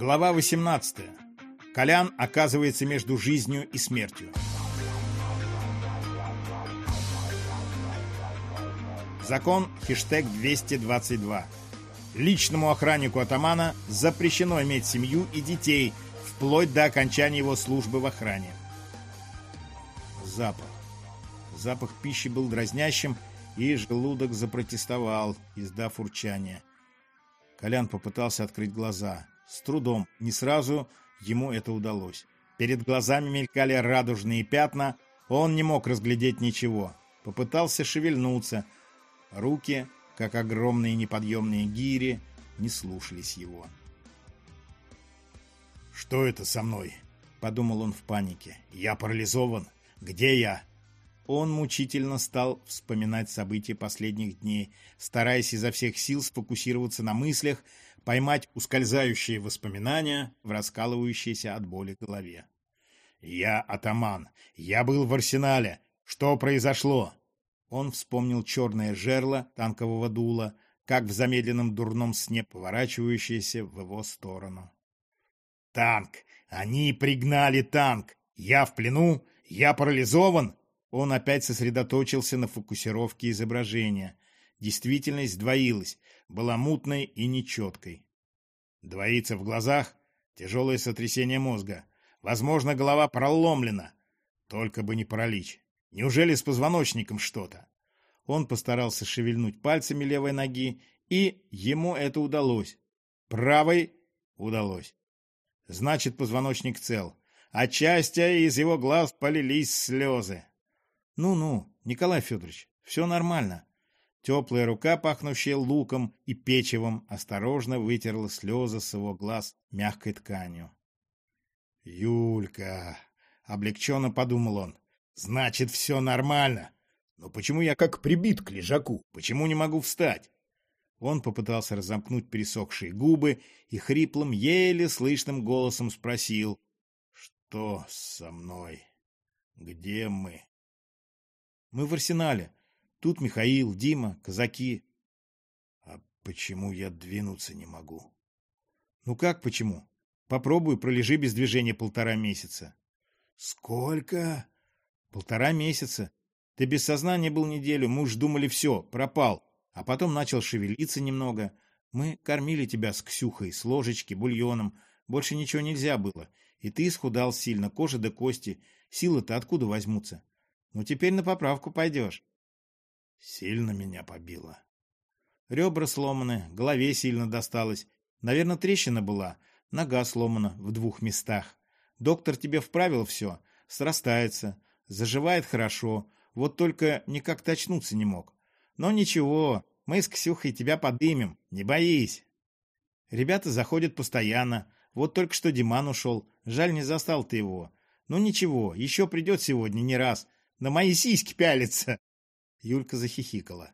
Глава 18. Колян оказывается между жизнью и смертью. Закон хештег 222. Личному охраннику атамана запрещено иметь семью и детей вплоть до окончания его службы в охране. Запах. Запах пищи был дразнящим, и желудок запротестовал, издав урчание. Колян попытался открыть глаза. С трудом, не сразу ему это удалось. Перед глазами мелькали радужные пятна, он не мог разглядеть ничего. Попытался шевельнуться. Руки, как огромные неподъемные гири, не слушались его. «Что это со мной?» — подумал он в панике. «Я парализован. Где я?» Он мучительно стал вспоминать события последних дней, стараясь изо всех сил сфокусироваться на мыслях, поймать ускользающие воспоминания в раскалывающейся от боли голове. «Я атаман. Я был в арсенале. Что произошло?» Он вспомнил черное жерло танкового дула, как в замедленном дурном сне поворачивающееся в его сторону. «Танк! Они пригнали танк! Я в плену! Я парализован! Он опять сосредоточился на фокусировке изображения. Действительность двоилась, была мутной и нечеткой. Двоится в глазах, тяжелое сотрясение мозга. Возможно, голова проломлена. Только бы не паралич. Неужели с позвоночником что-то? Он постарался шевельнуть пальцами левой ноги, и ему это удалось. Правой удалось. Значит, позвоночник цел. Отчасти из его глаз полились слезы. «Ну-ну, Николай Федорович, все нормально». Теплая рука, пахнущая луком и печевом, осторожно вытерла слезы с его глаз мягкой тканью. «Юлька!» — облегченно подумал он. «Значит, все нормально. Но почему я как прибит к лежаку? Почему не могу встать?» Он попытался разомкнуть пересохшие губы и хриплым, еле слышным голосом спросил. «Что со мной? Где мы?» Мы в арсенале. Тут Михаил, Дима, казаки. А почему я двинуться не могу? Ну как почему? Попробуй, пролежи без движения полтора месяца. Сколько? Полтора месяца. Ты без сознания был неделю, мы уж думали все, пропал. А потом начал шевелиться немного. Мы кормили тебя с Ксюхой, с ложечки, бульоном. Больше ничего нельзя было. И ты исхудал сильно, кожа до кости. Силы-то откуда возьмутся? Ну, теперь на поправку пойдешь. Сильно меня побило. Ребра сломаны, голове сильно досталось. Наверное, трещина была, нога сломана в двух местах. Доктор тебе вправил все, срастается, заживает хорошо, вот только никак очнуться не мог. Но ничего, мы с Ксюхой тебя подымем, не боись. Ребята заходят постоянно, вот только что Диман ушел, жаль, не застал ты его. Ну ничего, еще придет сегодня не раз, на мои сиськи пялится!» Юлька захихикала.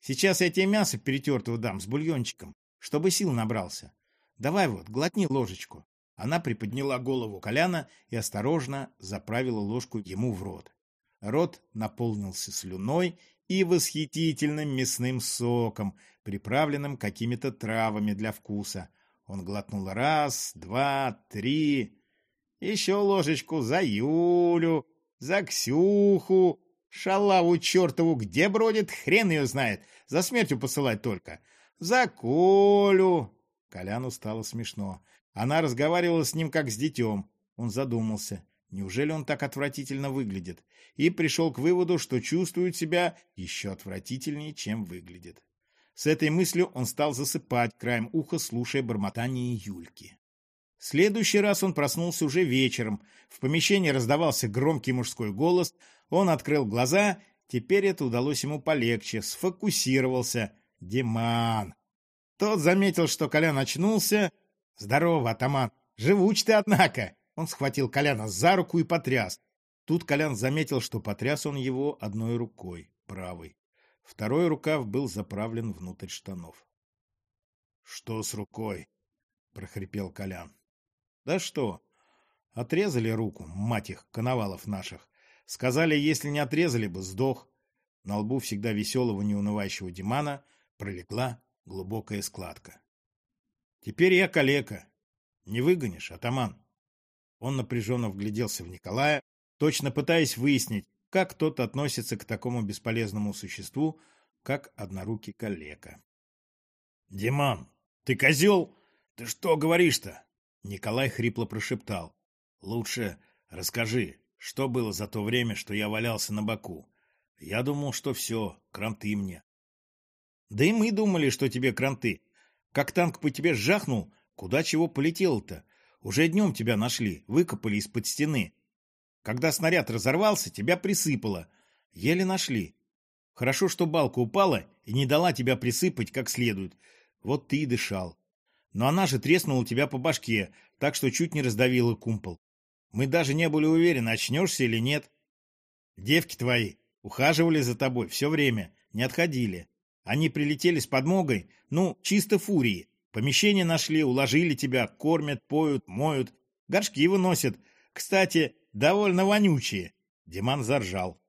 «Сейчас я тебе мясо перетертого дам с бульончиком, чтобы сил набрался. Давай вот, глотни ложечку». Она приподняла голову Коляна и осторожно заправила ложку ему в рот. Рот наполнился слюной и восхитительным мясным соком, приправленным какими-то травами для вкуса. Он глотнул раз, два, три. «Еще ложечку за Юлю!» За Ксюху! Шалаву чертову где бродит, хрен ее знает. За смертью посылать только. За Колю!» Коляну стало смешно. Она разговаривала с ним как с детем. Он задумался. Неужели он так отвратительно выглядит? И пришел к выводу, что чувствует себя еще отвратительнее, чем выглядит. С этой мыслью он стал засыпать, краем уха слушая бормотание Юльки следующий раз он проснулся уже вечером. В помещении раздавался громкий мужской голос. Он открыл глаза. Теперь это удалось ему полегче. Сфокусировался. Диман. Тот заметил, что Колян очнулся. «Здорово, атаман! Живуч ты, однако!» Он схватил Коляна за руку и потряс. Тут Колян заметил, что потряс он его одной рукой, правой. Второй рукав был заправлен внутрь штанов. «Что с рукой?» — прохрипел Колян. Да что? Отрезали руку, мать их, коновалов наших. Сказали, если не отрезали бы, сдох. На лбу всегда веселого, неунывающего Димана пролегла глубокая складка. Теперь я калека. Не выгонишь, атаман? Он напряженно вгляделся в Николая, точно пытаясь выяснить, как тот относится к такому бесполезному существу, как однорукий калека. «Диман, ты козел? Ты что говоришь-то?» Николай хрипло прошептал. «Лучше расскажи, что было за то время, что я валялся на боку? Я думал, что все, кранты мне». «Да и мы думали, что тебе кранты. Как танк по тебе жахнул, куда чего полетел-то? Уже днем тебя нашли, выкопали из-под стены. Когда снаряд разорвался, тебя присыпало. Еле нашли. Хорошо, что балка упала и не дала тебя присыпать как следует. Вот ты и дышал. Но она же треснула тебя по башке, так что чуть не раздавила кумпол. Мы даже не были уверены, очнешься или нет. Девки твои ухаживали за тобой все время, не отходили. Они прилетели с подмогой, ну, чисто фурии. Помещение нашли, уложили тебя, кормят, поют, моют, горшки выносят. Кстати, довольно вонючие. Диман заржал.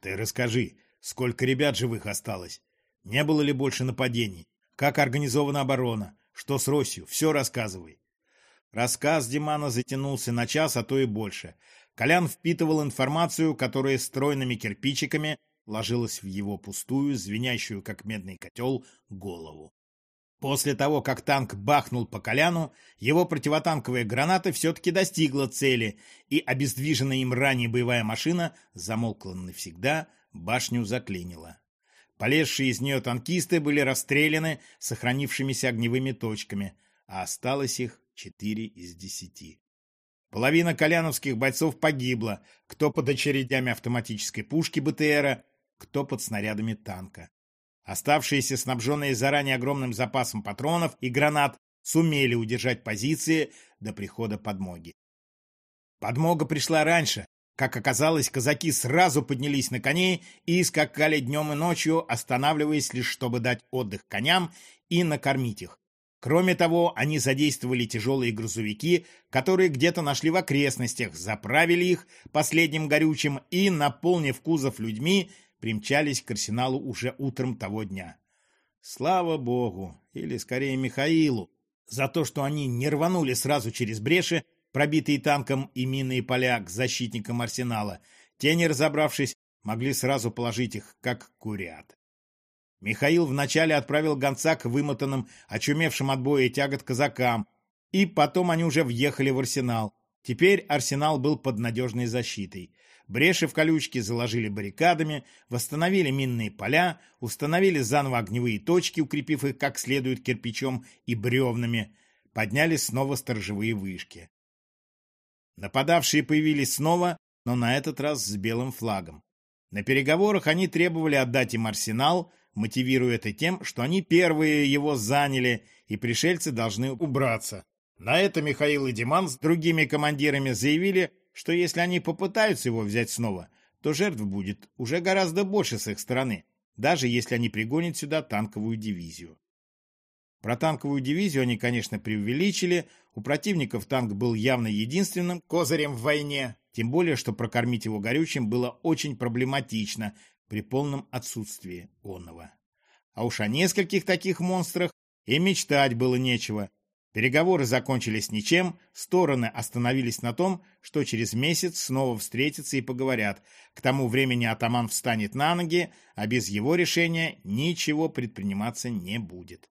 Ты расскажи, сколько ребят живых осталось? Не было ли больше нападений? Как организована оборона? Что с Россию? Все рассказывай. Рассказ Димана затянулся на час, а то и больше. Колян впитывал информацию, которая стройными кирпичиками ложилась в его пустую, звенящую, как медный котел, голову. После того, как танк бахнул по Коляну, его противотанковая граната все-таки достигла цели, и обездвиженная им ранее боевая машина замолкла навсегда, башню заклинила. Полезшие из нее танкисты были расстреляны сохранившимися огневыми точками, а осталось их четыре из десяти. Половина коляновских бойцов погибла, кто под очередями автоматической пушки БТРа, кто под снарядами танка. Оставшиеся, снабженные заранее огромным запасом патронов и гранат, сумели удержать позиции до прихода подмоги. Подмога пришла раньше. Как оказалось, казаки сразу поднялись на коней и скакали днем и ночью, останавливаясь лишь чтобы дать отдых коням и накормить их. Кроме того, они задействовали тяжелые грузовики, которые где-то нашли в окрестностях, заправили их последним горючим и, наполнив кузов людьми, примчались к арсеналу уже утром того дня. Слава богу, или скорее Михаилу, за то, что они не рванули сразу через бреши, пробитые танком и минные поля к защитникам арсенала. Те, не разобравшись, могли сразу положить их, как курят. Михаил вначале отправил гонца к вымотанным, очумевшим от боя и тягот казакам, и потом они уже въехали в арсенал. Теперь арсенал был под надежной защитой. Бреши в колючке заложили баррикадами, восстановили минные поля, установили заново огневые точки, укрепив их как следует кирпичом и бревнами, подняли снова сторожевые вышки. Нападавшие появились снова, но на этот раз с белым флагом. На переговорах они требовали отдать им арсенал, мотивируя это тем, что они первые его заняли, и пришельцы должны убраться. На это Михаил и Диман с другими командирами заявили, что если они попытаются его взять снова, то жертв будет уже гораздо больше с их стороны, даже если они пригонят сюда танковую дивизию. Про танковую дивизию они, конечно, преувеличили, у противников танк был явно единственным козырем в войне, тем более, что прокормить его горючим было очень проблематично при полном отсутствии онного. А уж о нескольких таких монстрах и мечтать было нечего, Переговоры закончились ничем, стороны остановились на том, что через месяц снова встретятся и поговорят. К тому времени атаман встанет на ноги, а без его решения ничего предприниматься не будет.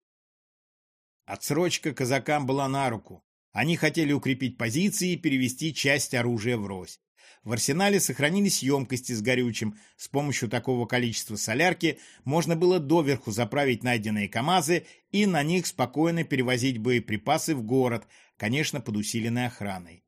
Отсрочка казакам была на руку. Они хотели укрепить позиции и перевести часть оружия в рось. В арсенале сохранились емкости с горючим. С помощью такого количества солярки можно было доверху заправить найденные КАМАЗы и на них спокойно перевозить боеприпасы в город, конечно, под усиленной охраной.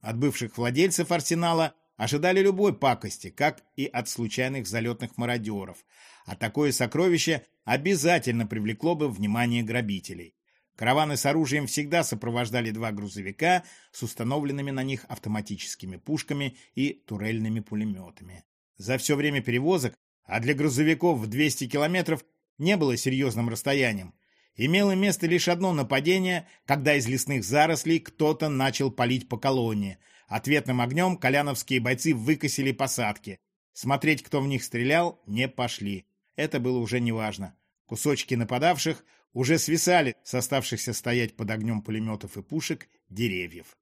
От бывших владельцев арсенала ожидали любой пакости, как и от случайных залетных мародеров, а такое сокровище обязательно привлекло бы внимание грабителей. Караваны с оружием всегда сопровождали два грузовика с установленными на них автоматическими пушками и турельными пулеметами. За все время перевозок, а для грузовиков в 200 километров не было серьезным расстоянием, имело место лишь одно нападение, когда из лесных зарослей кто-то начал палить по колонне. Ответным огнем коляновские бойцы выкосили посадки. Смотреть, кто в них стрелял, не пошли. Это было уже неважно. Кусочки нападавших уже свисали с оставшихся стоять под огнем пулеметов и пушек деревьев.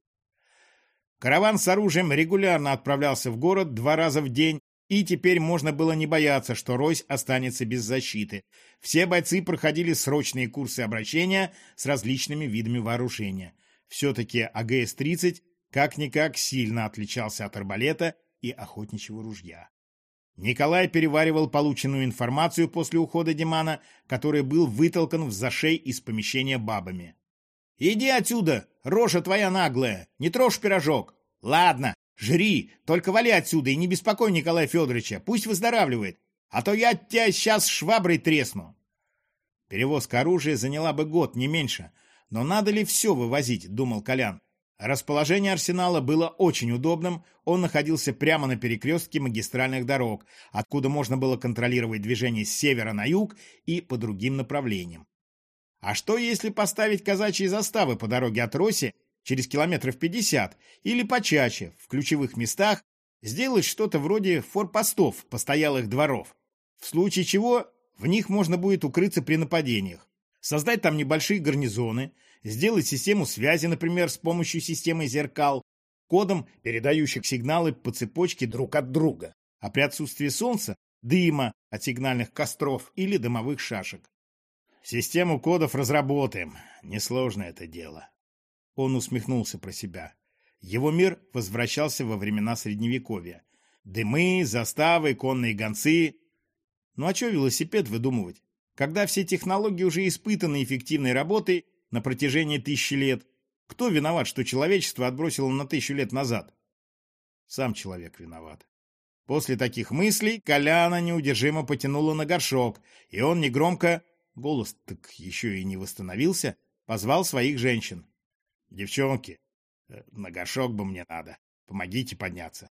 Караван с оружием регулярно отправлялся в город два раза в день, и теперь можно было не бояться, что Рось останется без защиты. Все бойцы проходили срочные курсы обращения с различными видами вооружения. Все-таки АГС-30 как-никак сильно отличался от арбалета и охотничьего ружья. Николай переваривал полученную информацию после ухода Димана, который был вытолкан в зашей из помещения бабами. «Иди отсюда, рожа твоя наглая, не трожь пирожок. Ладно, жри, только вали отсюда и не беспокой Николая Федоровича, пусть выздоравливает, а то я тебя сейчас шваброй тресну». Перевозка оружия заняла бы год, не меньше. Но надо ли все вывозить, думал Колян. Расположение арсенала было очень удобным, он находился прямо на перекрестке магистральных дорог, откуда можно было контролировать движение с севера на юг и по другим направлениям. А что, если поставить казачьи заставы по дороге от Роси через километров 50 или почаще, в ключевых местах, сделать что-то вроде форпостов постоялых дворов, в случае чего в них можно будет укрыться при нападениях, создать там небольшие гарнизоны – сделать систему связи, например, с помощью системы зеркал, кодом, передающих сигналы по цепочке друг от друга, а при отсутствии солнца – дыма от сигнальных костров или дымовых шашек. Систему кодов разработаем. Несложно это дело. Он усмехнулся про себя. Его мир возвращался во времена Средневековья. Дымы, заставы, конные гонцы. Ну а что велосипед выдумывать? Когда все технологии уже испытаны эффективной работой, на протяжении тысячи лет. Кто виноват, что человечество отбросило на тысячу лет назад? Сам человек виноват. После таких мыслей Коляна неудержимо потянула на горшок, и он негромко, голос так еще и не восстановился, позвал своих женщин. «Девчонки, э, на горшок бы мне надо. Помогите подняться».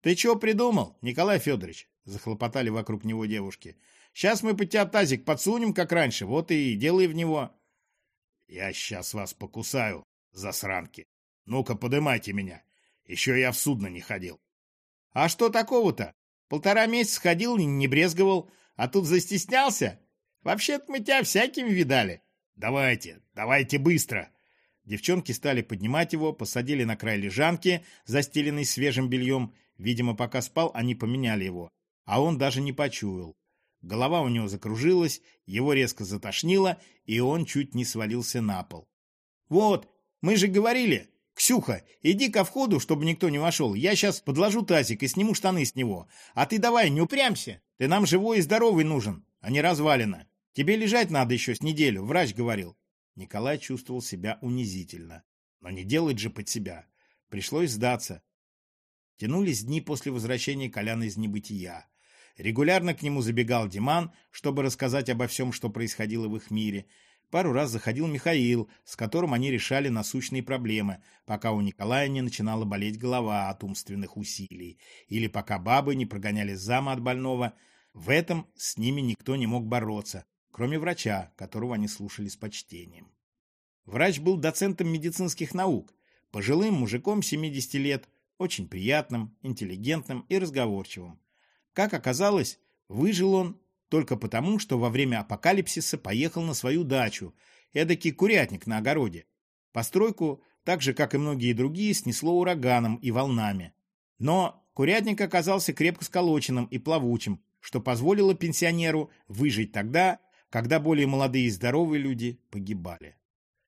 «Ты чего придумал, Николай Федорович?» — захлопотали вокруг него девушки. «Сейчас мы под тебя тазик подсунем, как раньше, вот и делай в него». Я сейчас вас покусаю, засранки. Ну-ка, подымайте меня. Еще я в судно не ходил. А что такого-то? Полтора месяца ходил, не брезговал, а тут застеснялся? Вообще-то мы тебя всякими видали. Давайте, давайте быстро. Девчонки стали поднимать его, посадили на край лежанки, застеленной свежим бельем. Видимо, пока спал, они поменяли его. А он даже не почуял. Голова у него закружилась, его резко затошнило, и он чуть не свалился на пол. «Вот, мы же говорили! Ксюха, иди ко входу, чтобы никто не вошел. Я сейчас подложу тазик и сниму штаны с него. А ты давай, не упрямься. Ты нам живой и здоровый нужен, а не развалина. Тебе лежать надо еще с неделю, врач говорил». Николай чувствовал себя унизительно. Но не делать же под себя. Пришлось сдаться. Тянулись дни после возвращения Коляна из небытия. Регулярно к нему забегал Диман, чтобы рассказать обо всем, что происходило в их мире. Пару раз заходил Михаил, с которым они решали насущные проблемы, пока у Николая не начинала болеть голова от умственных усилий, или пока бабы не прогоняли зама от больного. В этом с ними никто не мог бороться, кроме врача, которого они слушали с почтением. Врач был доцентом медицинских наук, пожилым мужиком 70 лет, очень приятным, интеллигентным и разговорчивым. Как оказалось, выжил он только потому, что во время апокалипсиса поехал на свою дачу, эдакий курятник на огороде. Постройку, так же, как и многие другие, снесло ураганом и волнами. Но курятник оказался крепко сколоченным и плавучим, что позволило пенсионеру выжить тогда, когда более молодые и здоровые люди погибали.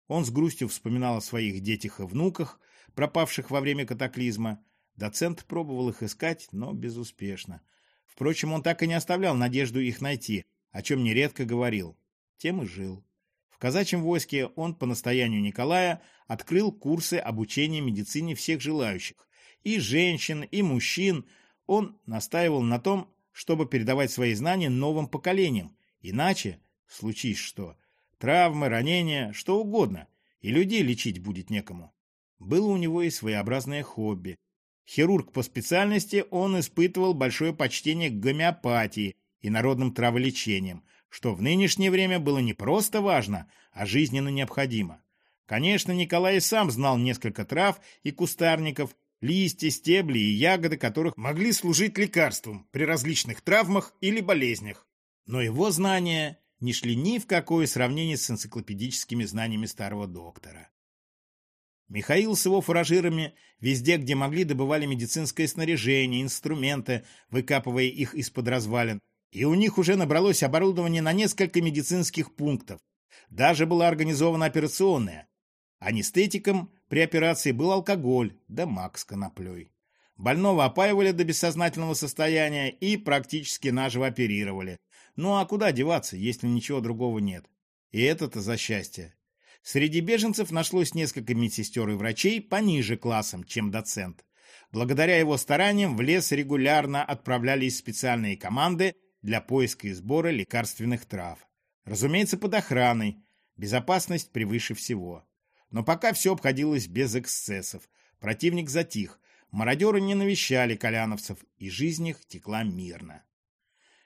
Он с грустью вспоминал о своих детях и внуках, пропавших во время катаклизма. Доцент пробовал их искать, но безуспешно. Впрочем, он так и не оставлял надежду их найти, о чем нередко говорил. Тем и жил. В казачьем войске он по настоянию Николая открыл курсы обучения медицине всех желающих. И женщин, и мужчин. Он настаивал на том, чтобы передавать свои знания новым поколениям. Иначе, случись что, травмы, ранения, что угодно, и людей лечить будет некому. Было у него и своеобразное хобби. Хирург по специальности, он испытывал большое почтение к гомеопатии и народным траволечениям, что в нынешнее время было не просто важно, а жизненно необходимо. Конечно, Николай сам знал несколько трав и кустарников, листья, стебли и ягоды которых могли служить лекарством при различных травмах или болезнях. Но его знания не шли ни в какое сравнение с энциклопедическими знаниями старого доктора. Михаил с его фуражирами везде, где могли, добывали медицинское снаряжение, инструменты, выкапывая их из-под развалин, и у них уже набралось оборудование на несколько медицинских пунктов. Даже была организована операционная. Анестетиком при операции был алкоголь, да мак с коноплей. Больного опаивали до бессознательного состояния и практически наживо оперировали. Ну а куда деваться, если ничего другого нет? И это-то за счастье. Среди беженцев нашлось несколько медсестер и врачей пониже классом, чем доцент. Благодаря его стараниям в лес регулярно отправлялись специальные команды для поиска и сбора лекарственных трав. Разумеется, под охраной. Безопасность превыше всего. Но пока все обходилось без эксцессов. Противник затих, Мародеры не навещали коляновцев, и жизнь их текла мирно.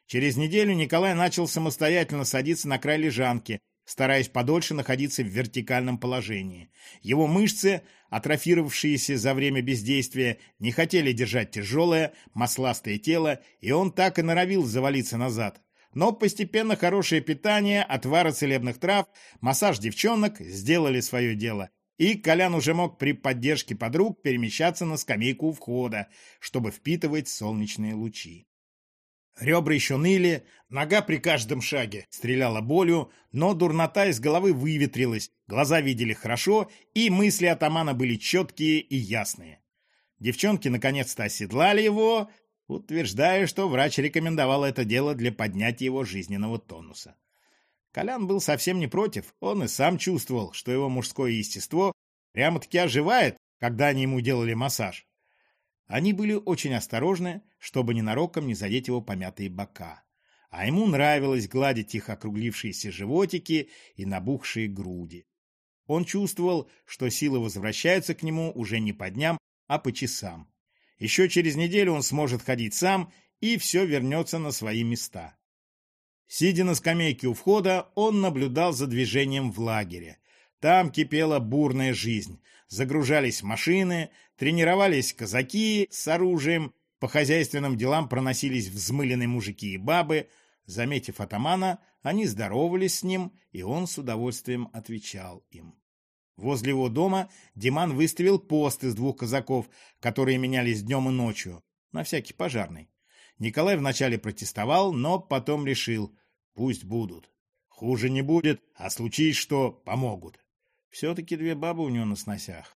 Через неделю Николай начал самостоятельно садиться на край лежанки, стараясь подольше находиться в вертикальном положении. Его мышцы, атрофировавшиеся за время бездействия, не хотели держать тяжелое, масластое тело, и он так и норовил завалиться назад. Но постепенно хорошее питание, отвары целебных трав, массаж девчонок сделали свое дело, и Колян уже мог при поддержке подруг перемещаться на скамейку у входа, чтобы впитывать солнечные лучи. Ребра еще ныли, нога при каждом шаге стреляла болью, но дурнота из головы выветрилась, глаза видели хорошо, и мысли атамана были четкие и ясные. Девчонки наконец-то оседлали его, утверждая, что врач рекомендовал это дело для поднятия его жизненного тонуса. Колян был совсем не против, он и сам чувствовал, что его мужское естество прямо-таки оживает, когда они ему делали массаж. Они были очень осторожны, чтобы ненароком не задеть его помятые бока. А ему нравилось гладить их округлившиеся животики и набухшие груди. Он чувствовал, что силы возвращаются к нему уже не по дням, а по часам. Еще через неделю он сможет ходить сам, и все вернется на свои места. Сидя на скамейке у входа, он наблюдал за движением в лагере. Там кипела бурная жизнь. Загружались машины, тренировались казаки с оружием, по хозяйственным делам проносились взмыленные мужики и бабы. Заметив атамана, они здоровались с ним, и он с удовольствием отвечал им. Возле его дома Диман выставил пост из двух казаков, которые менялись днем и ночью, на всякий пожарный. Николай вначале протестовал, но потом решил, пусть будут. Хуже не будет, а случись что, помогут. Все-таки две бабы у него на сносях.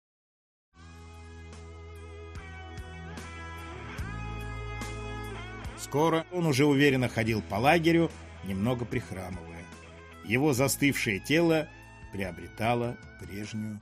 Скоро он уже уверенно ходил по лагерю, немного прихрамывая. Его застывшее тело приобретало прежнюю